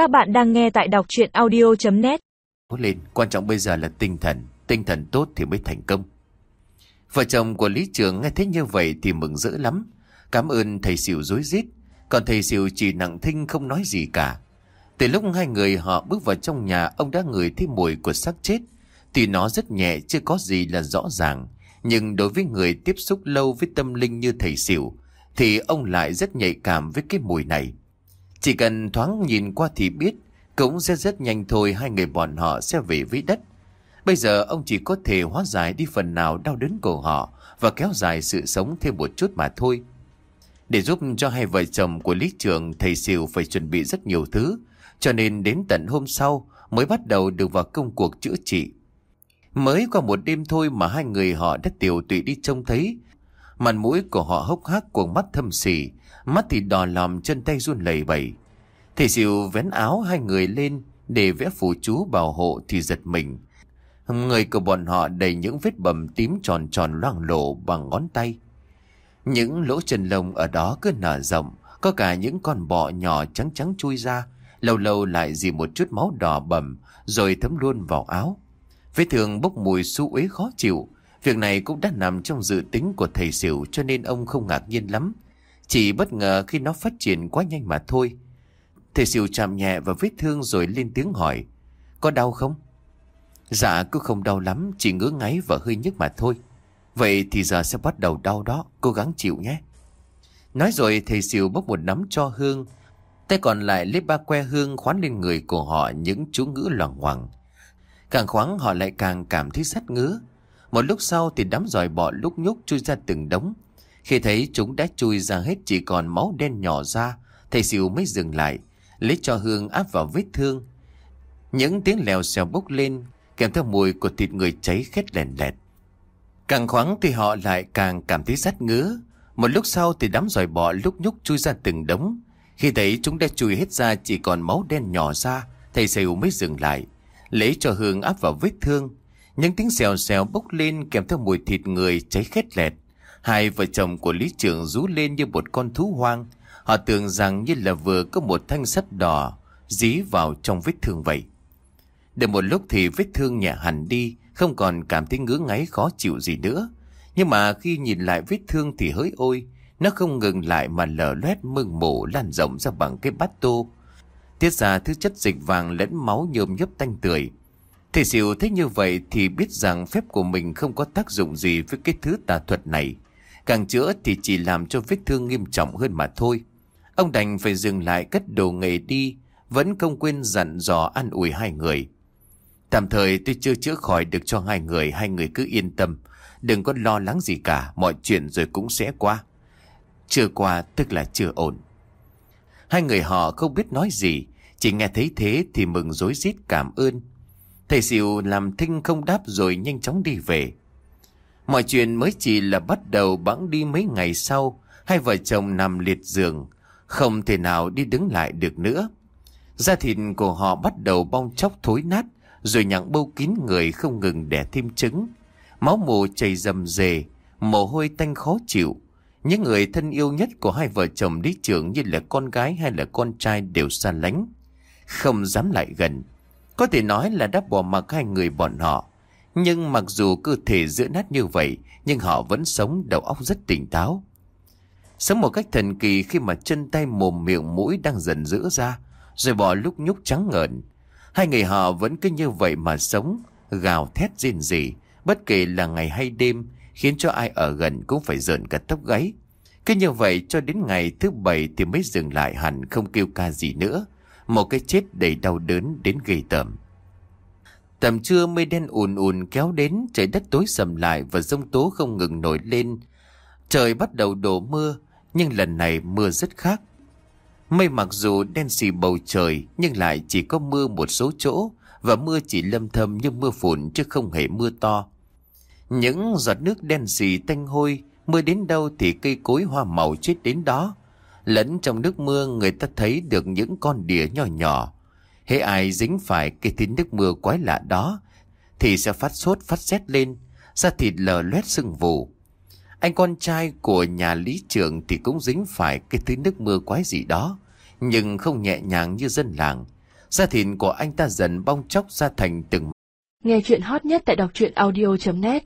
Các bạn đang nghe tại đọc chuyện audio.net lên, quan trọng bây giờ là tinh thần, tinh thần tốt thì mới thành công. Vợ chồng của Lý Trường nghe thấy như vậy thì mừng rỡ lắm. Cảm ơn thầy Sỉu dối rít còn thầy Sỉu chỉ nặng thinh không nói gì cả. Từ lúc hai người họ bước vào trong nhà, ông đã ngửi thấy mùi của xác chết. Tuy nó rất nhẹ, chưa có gì là rõ ràng. Nhưng đối với người tiếp xúc lâu với tâm linh như thầy Sỉu, thì ông lại rất nhạy cảm với cái mùi này. Chỉ cần thoáng nhìn qua thì biết, cũng sẽ rất nhanh thôi hai người bọn họ sẽ về với đất. Bây giờ ông chỉ có thể hóa giải đi phần nào đau đớn của họ và kéo dài sự sống thêm một chút mà thôi. Để giúp cho hai vợ chồng của Lý Trường, thầy Sỉu phải chuẩn bị rất nhiều thứ, cho nên đến tận hôm sau mới bắt đầu được vào công cuộc chữa trị. Mới qua một đêm thôi mà hai người họ đã tiểu tụy đi trông thấy. Mặt mũi của họ hốc hác cuồng mắt thâm sỉ, mắt thì đỏ lòm chân tay run lẩy bẩy. Thầy Diệu vén áo hai người lên để vẽ phù chú bảo hộ thì giật mình. Người của bọn họ đầy những vết bầm tím tròn tròn loang lổ bằng ngón tay. Những lỗ chân lông ở đó cứ nở rộng, có cả những con bọ nhỏ trắng trắng chui ra, lâu lâu lại dì một chút máu đỏ bầm rồi thấm luôn vào áo. Vết thương bốc mùi su uế khó chịu, việc này cũng đã nằm trong dự tính của thầy xỉu cho nên ông không ngạc nhiên lắm. Chỉ bất ngờ khi nó phát triển quá nhanh mà thôi. Thầy xỉu chạm nhẹ vào vết thương rồi lên tiếng hỏi, có đau không? Dạ cứ không đau lắm, chỉ ngứa ngáy và hơi nhức mà thôi. Vậy thì giờ sẽ bắt đầu đau đó, cố gắng chịu nhé. Nói rồi thầy xỉu bốc một nắm cho hương, tay còn lại lấy ba que hương khoán lên người của họ những chú ngữ loằng ngoằng. Càng khoáng họ lại càng cảm thấy sắt ngứa. Một lúc sau thì đám giòi bọ lúc nhúc chui ra từng đống. Khi thấy chúng đã chui ra hết chỉ còn máu đen nhỏ ra, thầy xỉu mới dừng lại, lấy cho hương áp vào vết thương. Những tiếng lèo xèo bốc lên, kèm theo mùi của thịt người cháy khét lèn lẹt. Càng khoáng thì họ lại càng cảm thấy rát ngứa. Một lúc sau thì đám giòi bọ lúc nhúc chui ra từng đống. Khi thấy chúng đã chui hết ra chỉ còn máu đen nhỏ ra, thầy xỉu mới dừng lại, lấy cho hương áp vào vết thương. Những tiếng xèo xèo bốc lên kèm theo mùi thịt người cháy khét lẹt. Hai vợ chồng của Lý Trường rú lên như một con thú hoang. Họ tưởng rằng như là vừa có một thanh sắt đỏ dí vào trong vết thương vậy. để một lúc thì vết thương nhẹ hẳn đi, không còn cảm thấy ngứa ngáy khó chịu gì nữa. Nhưng mà khi nhìn lại vết thương thì hỡi ôi, nó không ngừng lại mà lở loét mưng mủ lan rộng ra bằng cái bát tô. Tiết ra thứ chất dịch vàng lẫn máu nhôm nhấp tanh tưởi Thầy diệu thấy như vậy thì biết rằng phép của mình không có tác dụng gì với cái thứ tà thuật này. Càng chữa thì chỉ làm cho vết thương nghiêm trọng hơn mà thôi. Ông đành phải dừng lại cất đồ nghề đi, vẫn không quên dặn dò an ủi hai người. Tạm thời tôi chưa chữa khỏi được cho hai người, hai người cứ yên tâm. Đừng có lo lắng gì cả, mọi chuyện rồi cũng sẽ qua. Chưa qua tức là chưa ổn. Hai người họ không biết nói gì, chỉ nghe thấy thế thì mừng rối rít cảm ơn. Thầy xỉu làm thinh không đáp rồi nhanh chóng đi về. Mọi chuyện mới chỉ là bắt đầu bẵng đi mấy ngày sau, hai vợ chồng nằm liệt giường, không thể nào đi đứng lại được nữa. Da thịt của họ bắt đầu bong chóc thối nát, rồi nhặng bâu kín người không ngừng đẻ thêm trứng. Máu mù chảy rầm rề, mồ hôi tanh khó chịu. Những người thân yêu nhất của hai vợ chồng lý trưởng như là con gái hay là con trai đều xa lánh. Không dám lại gần. Có thể nói là đã bỏ mặc hai người bọn họ. Nhưng mặc dù cơ thể giữa nát như vậy, nhưng họ vẫn sống đầu óc rất tỉnh táo. Sống một cách thần kỳ khi mà chân tay mồm miệng mũi đang dần rữa ra, rồi bỏ lúc nhúc trắng ngợn. Hai người họ vẫn cứ như vậy mà sống, gào thét rên rỉ, bất kể là ngày hay đêm, khiến cho ai ở gần cũng phải rợn cả tóc gáy. Cứ như vậy cho đến ngày thứ bảy thì mới dừng lại hẳn không kêu ca gì nữa. Một cái chết đầy đau đớn đến gây tởm. Tầm trưa mây đen ùn ùn kéo đến, trời đất tối sầm lại và giông tố không ngừng nổi lên. Trời bắt đầu đổ mưa, nhưng lần này mưa rất khác. Mây mặc dù đen xì bầu trời nhưng lại chỉ có mưa một số chỗ và mưa chỉ lâm thâm như mưa phùn chứ không hề mưa to. Những giọt nước đen xì tanh hôi, mưa đến đâu thì cây cối hoa màu chết đến đó. Lẫn trong nước mưa người ta thấy được những con đỉa nhỏ nhỏ. Hễ ai dính phải cái thứ nước mưa quái lạ đó thì sẽ phát sốt phát rét lên, da thịt lờ loét sưng vù. Anh con trai của nhà lý trưởng thì cũng dính phải cái thứ nước mưa quái gì đó, nhưng không nhẹ nhàng như dân làng. Da thịt của anh ta dần bong chóc ra thành từng Nghe chuyện hot nhất tại đọc truyện audio.net